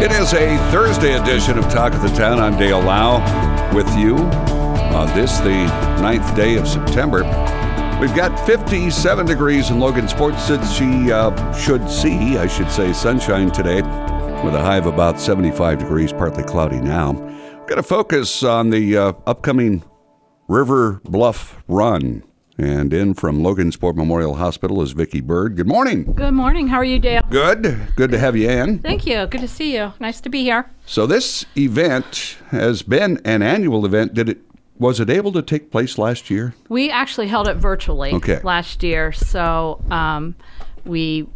It is a Thursday edition of Talk of the Town. I'm Dale Lau with you on this, the ninth day of September. We've got 57 degrees in Logansport. She uh, should see, I should say, sunshine today with a high of about 75 degrees, partly cloudy now. We're going to focus on the uh, upcoming River Bluff Run. And in from Logansport Memorial Hospital is Vicki Bird. Good morning. Good morning. How are you, Dale? Good. Good to have you in. Thank you. Good to see you. Nice to be here. So this event has been an annual event. Did it was it able to take place last year? We actually held it virtually Okay. last year. So um, we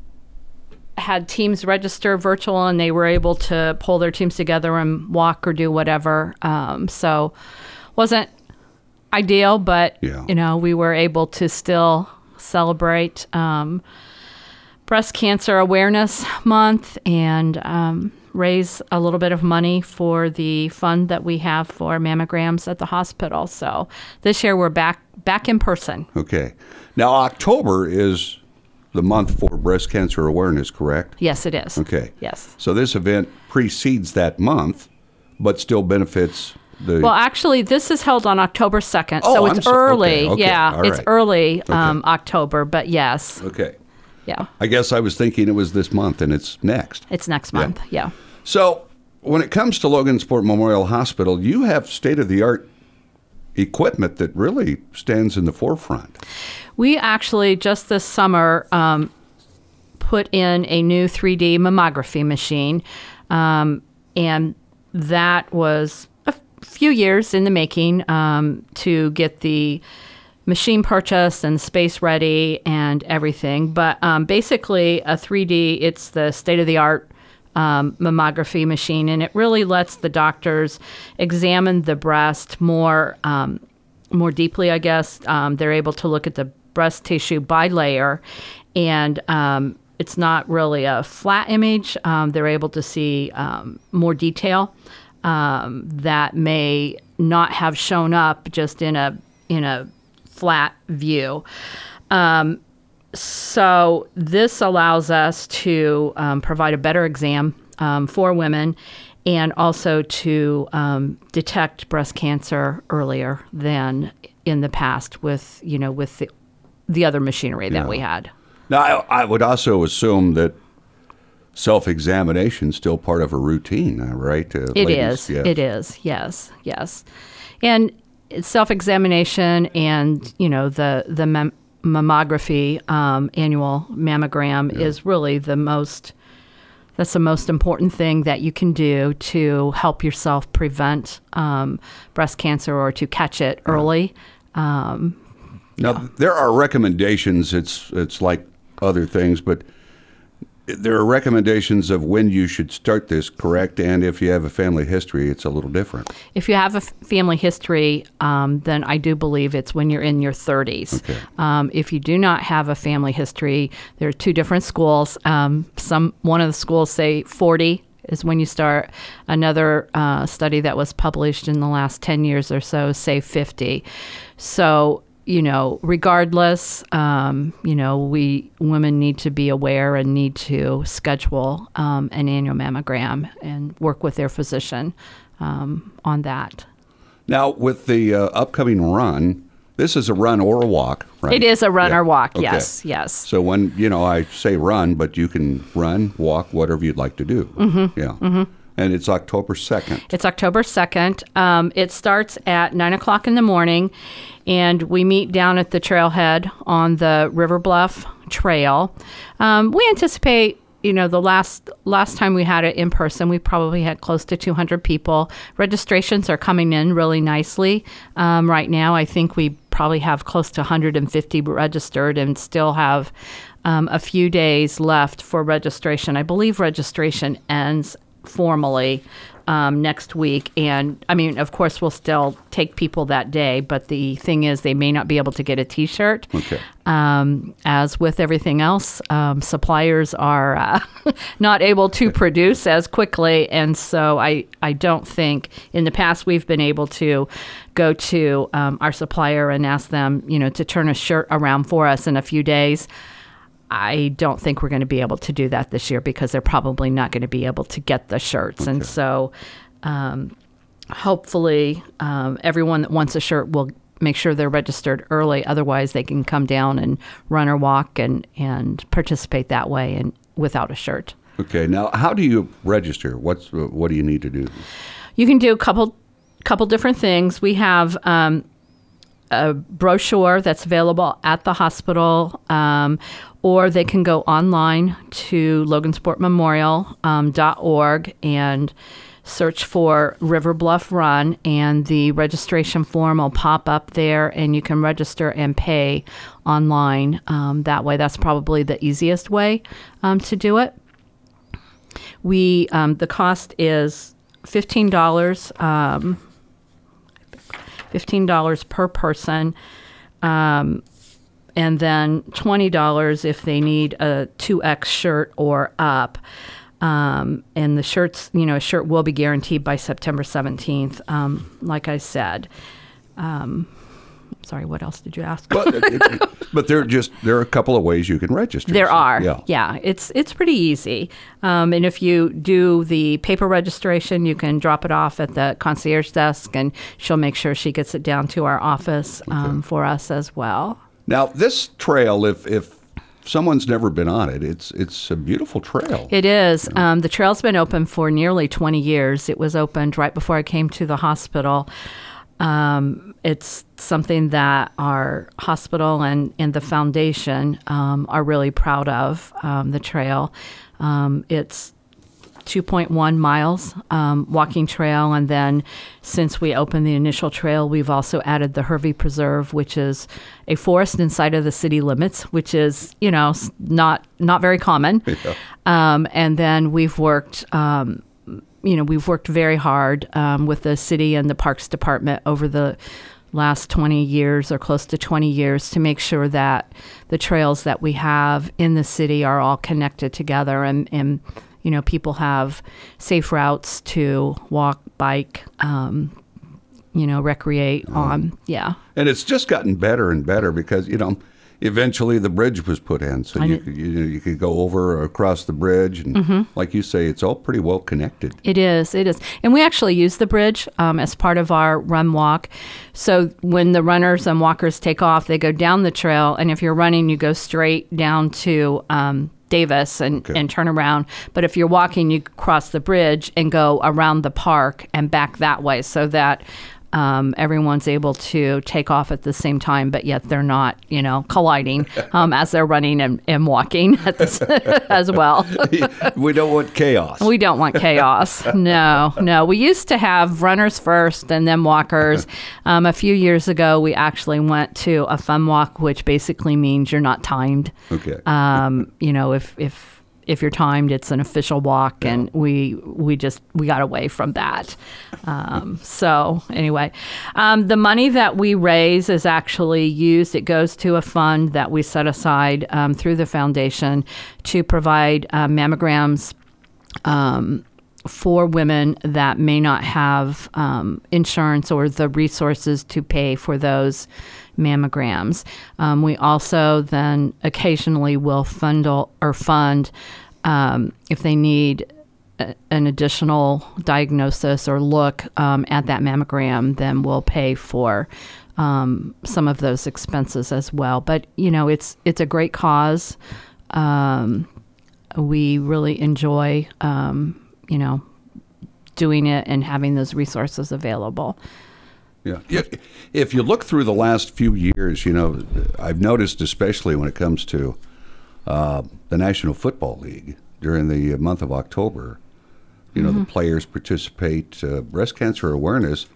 had teams register virtual and they were able to pull their teams together and walk or do whatever. Um, so wasn't ideal, but Yeah. you know, we were able to still celebrate um, breast cancer awareness month and um, raise a little bit of money for the fund that we have for mammograms at the hospital. So this year we're back back in person. Okay. Now October is the month for breast cancer awareness, correct? Yes, it is. Okay. Yes. So this event precedes that month, but still benefits the. Well, actually, this is held on October 2nd, Oh, so it's so- early. okay, yeah, all it's early um, October, but yes, okay. yeah, I guess I was thinking it was this month, and it's next. it's next month. Yeah. So when it comes to Logansport Memorial Hospital, you have state of the art equipment that really stands in the forefront. We actually just this summer um, put in a new 3D mammography machine, um, and that was few years in the making um, to get the machine purchased and space ready and everything. But um, basically, a 3D, it's the state of the art um, mammography machine, and it really lets the doctors examine the breast more um, more deeply. I guess um, they're able to look at the breast tissue by layer, and um, it's not really a flat image. Um, they're able to see more detail um, that may not have shown up just in a in a flat view. Um, so this allows us to um, provide a better exam um, for women and also to um, detect breast cancer earlier than in the past with you know with the, the other machinery that we had. Now, I, I would also assume that self-examination is still part of a routine, uh, right? Uh, It ladies? is. Yes. It is. Yes. Yes. And self-examination and you know the the mem- mammography um, annual mammogram is really the most that's the most important thing that you can do to help yourself prevent um, breast cancer or to catch it early. Um, Now, there are recommendations. It's it's like other things, but there are recommendations of when you should start this, correct? And if you have a family history, it's a little different. If you have a family history, um, then I do believe it's when you're in your 30s. Um, if you do not have a family history, there are two different schools. Um, some one of the schools say 40 is when you start. Another uh, study that was published in the last 10 years or so say 50. So you know, regardless, um, you know, we women need to be aware and need to schedule um, an annual mammogram and work with their physician um, on that. Now, with the uh, upcoming run, this is a run or a walk, right? It is a run Yeah. or walk. Okay. Yes, yes. So when you know I say run, but you can run, walk, whatever you'd like to do. Mm-hmm. Yeah. Mm-hmm. And it's October second. It's October 2nd. Um, it starts at 9 o'clock in the morning, and we meet down at the trailhead on the River Bluff Trail. Um, we anticipate. You know, the last last time we had it in person, we probably had close to 200 people. Registrations are coming in really nicely um, right now. I think we probably have close to 150 registered, and still have um, a few days left for registration. I believe registration ends formally um, next week. And I mean, of course, we'll still take people that day, but the thing is, they may not be able to get a t shirt. Okay. Um, as with everything else, um, suppliers are uh, not able to produce as quickly, and so I, I don't think in the past we've been able to go to um, our supplier and ask them, you know, to turn a shirt around for us in a few days. I don't think we're going to be able to do that this year because they're probably not going to be able to get the shirts, and so um, hopefully um, everyone that wants a shirt will make sure they're registered early. Otherwise, they can come down and run or walk and and participate that way and without a shirt. Okay. Now, how do you register? What's what do you need to do? You can do a couple couple different things. We have um, a brochure that's available at the hospital, um, or they can go online to logansportmemorial.org and search for River Bluff Run, and the registration form will pop up there, and you can register and pay online um, that way. That's probably the easiest way um, to do it. We um, the cost is fifteen dollars. Um, fifteen dollars per person, um, and then twenty dollars if they need a two X shirt or up. Um, and the shirts, you know, a shirt will be guaranteed by September seventeenth. Um, like I said. Um, sorry, what else did you ask? But, it- but there are just there are a couple of ways you can register. There So, are. Yeah. yeah, it's it's pretty easy. Um, and if you do the paper registration, you can drop it off at the concierge desk, and she'll make sure she gets it down to our office um, for us as well. Now, this trail, if if someone's never been on it, it's it's a beautiful trail. It is. Um, the trail's been open for nearly 20 years. It was opened right before I came to the hospital. Um, it's something that our hospital and, and the foundation um, are really proud of, um, the trail. Um, it's 2.1 miles um, walking trail, and then since we opened the initial trail, we've also added the Hervey Preserve, which is a forest inside of the city limits, which is you know not not very common. Um, and then we've worked. Um, you know, we've worked very hard um, with the city and the Parks Department over the last 20 years or close to 20 years to make sure that the trails that we have in the city are all connected together and, and you know, people have safe routes to walk, bike, um, you know, recreate on. Yeah. And it's just gotten better and better because you know, eventually the bridge was put in, so you could, you, know, you could go over or across the bridge, and Mm-hmm. like you say, it's all pretty well connected. It is. It is. And we actually use the bridge um, as part of our run walk. So when the runners and walkers take off, they go down the trail. And if you're running, you go straight down to um, Davis and, Okay. and turn around. But if you're walking, you cross the bridge and go around the park and back that way so that. Um, everyone's able to take off at the same time, but yet they're not, you know, colliding um, as they're running and, and walking at this as well. we don't want chaos. We don't want chaos. No, no. We used to have runners first and then walkers. Um, a few years ago, we actually went to a fun walk, which basically means you're not timed. okay. Um, you know, if if if you're timed, it's an official walk, and we we just we got away from that. Um, so anyway, um, the money that we raise is actually used. It goes to a fund that we set aside um, through the foundation to provide uh, mammograms um, for women that may not have um, insurance or the resources to pay for those mammograms. Um, we also then occasionally will fundle or fund um, if they need an additional diagnosis or look um, at that mammogram, then we'll pay for um, some of those expenses as well. But you know, it's it's a great cause. Um, we really enjoy, um, you know, doing it and having those resources available. Yeah. If you look through the last few years, you know, I've noticed, especially when it comes to uh, the National Football League during the month of October, you know, the players participate. Uh, breast cancer awareness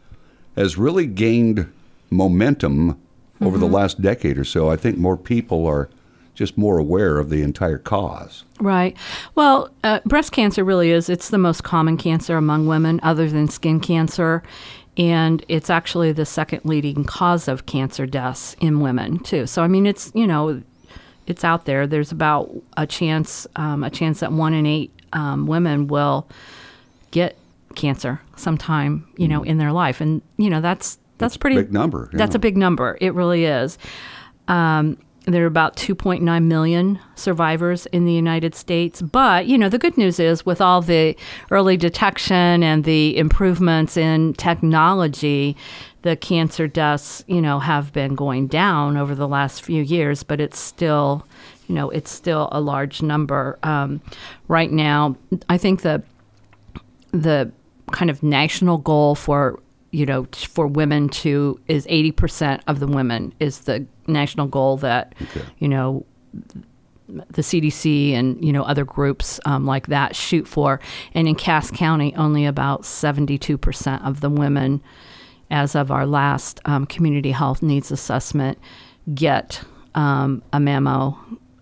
has really gained momentum over the last decade or so. I think more people are just more aware of the entire cause. Right. Well, uh, breast cancer really is. It's the most common cancer among women, other than skin cancer. And it's actually the second leading cause of cancer deaths in women, too. So, I mean, it's, you know, it's out there. There's about a chance, um, a chance that one in eight um, women will get cancer sometime, you know, in their life. And, you know, that's, that's, pretty big number. That's a big number. It really is. Um, there are about 2.9 million survivors in the United States. But, you know, the good news is with all the early detection and the improvements in technology, the cancer deaths, you know, have been going down over the last few years, but it's still, you know, it's still a large number. Um, right now, I think the, the kind of national goal for you know, for women to is 80% of the women is the national goal that, okay. you know, the CDC and you know other groups um, like that shoot for. And in Cass County, only about 72% of the women, as of our last um, community health needs assessment, get um, a mammo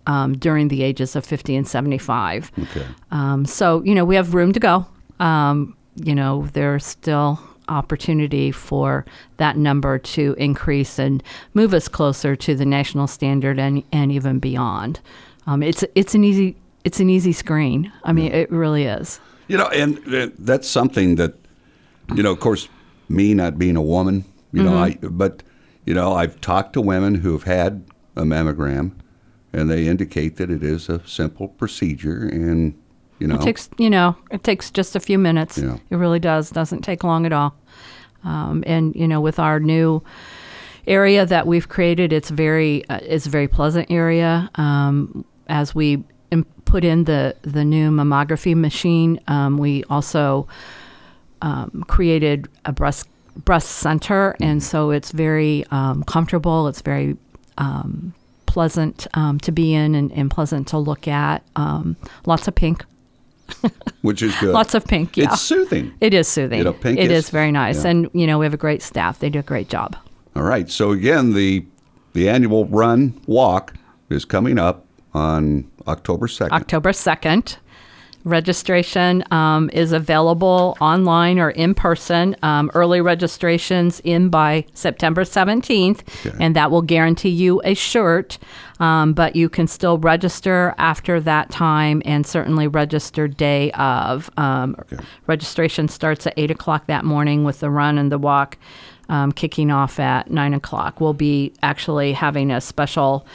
um, during the ages of 50 and 75. Okay. Um, so you know we have room to go. Um, you know there's still opportunity for that number to increase and move us closer to the national standard and, and even beyond. Um, it's it's an easy it's an easy screen. I mean, it really is. You know, and that's something that you know. Of course, me not being a woman, you mm-hmm. know, I but you know, I've talked to women who have had a mammogram, and they indicate that it is a simple procedure and you know, it takes you know it takes just a few minutes. Yeah. It really does. Doesn't take long at all. Um, and you know, with our new area that we've created, it's very uh, it's a very pleasant area. Um, as we put in the the new mammography machine, um, we also um, created a breast breast center, and so it's very um, comfortable. It's very um, pleasant um, to be in and, and, pleasant to look at. Um, lots of pink which is good. Lots of pink. Yeah, it's soothing. It is soothing. You know, pink it is, is very nice, yeah. and you know we have a great staff. They do a great job. All right. So again, the the annual run walk is coming up on October second. October second. Registration um, is available online or in person. Um, early registrations in by September 17th, okay. and that will guarantee you a shirt. Um, but you can still register after that time and certainly register day of. Um, okay. Registration starts at 8 o'clock that morning with the run and the walk um, kicking off at 9 o'clock. We'll be actually having a special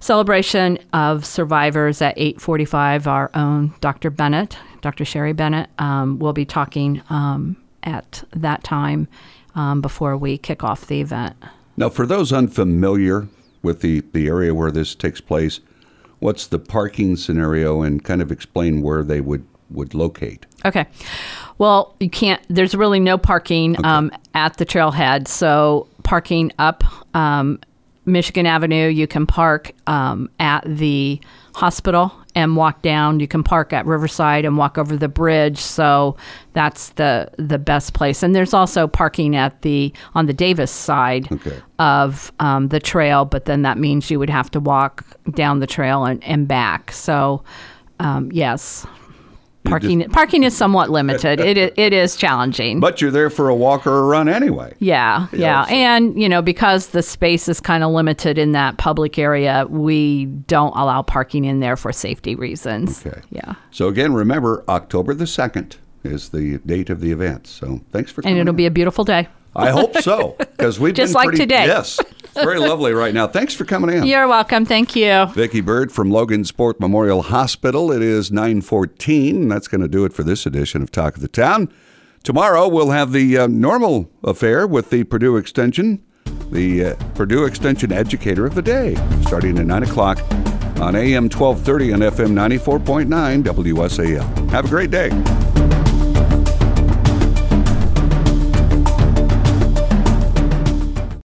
celebration of survivors at 8:45. Our own Dr. Bennett, Dr. Sherry Bennett, um, will be talking um, at that time um, before we kick off the event. Now, for those unfamiliar with the, the area where this takes place, what's the parking scenario, and kind of explain where they would would locate. Okay. Well, you can't. There's really no parking okay. um, at the trailhead. So parking up um, Michigan Avenue. You can park um, at the hospital and walk down. You can park at Riverside and walk over the bridge. So that's the the best place. And there's also parking at the on the Davis side okay. of um, the trail, but then that means you would have to walk down the trail and, and back. So um, yes. Parking just, parking is somewhat limited. it, it is challenging. But you're there for a walk or a run anyway. Yeah, yeah. so. And, you know, because the space is kind of limited in that public area, we don't allow parking in there for safety reasons. Okay. Yeah. So again, remember October the 2nd is the date of the event. So thanks for coming. And it'll in. be a beautiful day. I hope so, because we've just been like pretty, today. Yes, very lovely right now. Thanks for coming in. You're welcome. Thank you, Vicki Bird from Logansport Memorial Hospital. It is 9:14. That's going to do it for this edition of Talk of the Town. Tomorrow we'll have the uh, normal affair with the Purdue Extension, the uh, Purdue Extension Educator of the Day, starting at nine o'clock on AM 1230 and FM 94.9 WSAL. Have a great day.